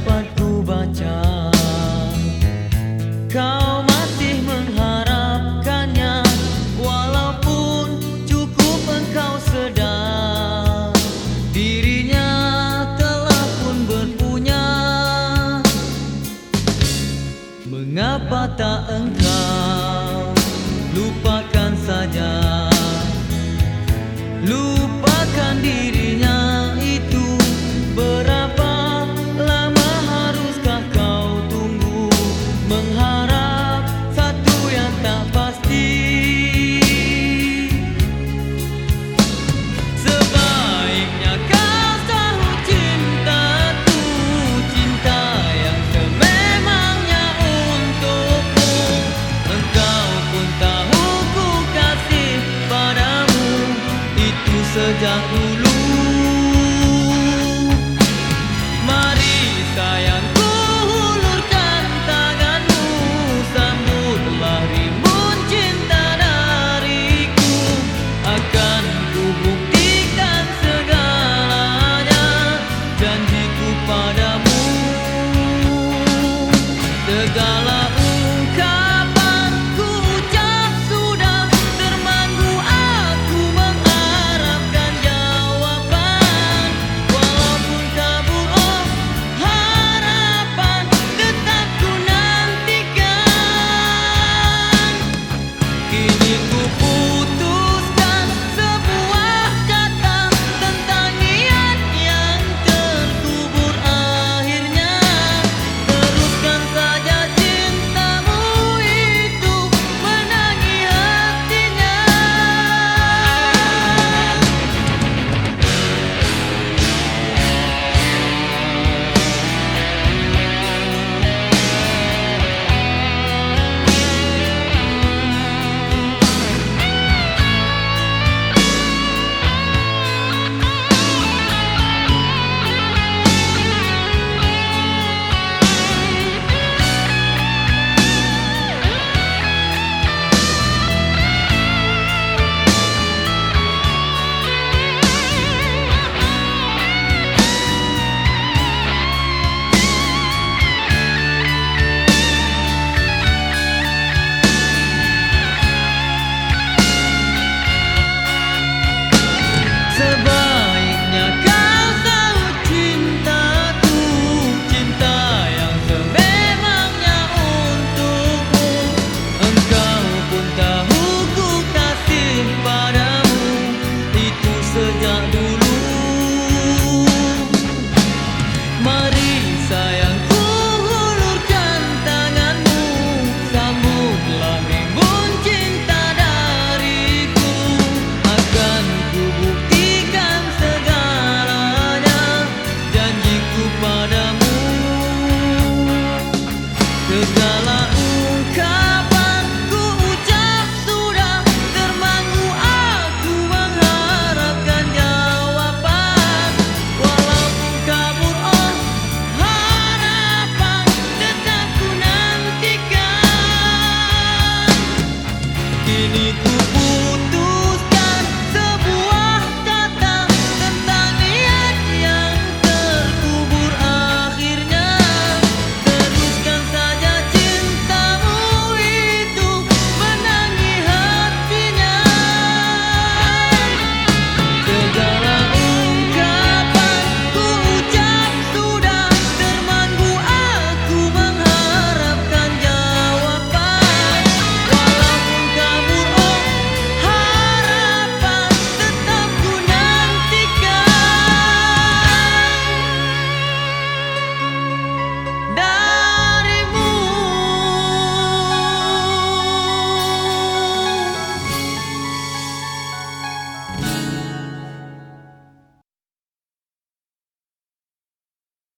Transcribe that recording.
dapat baca. Kau masih mengharapkannya Walaupun cukup engkau sedang Dirinya telah pun berpunya. Mengapa tak engkau done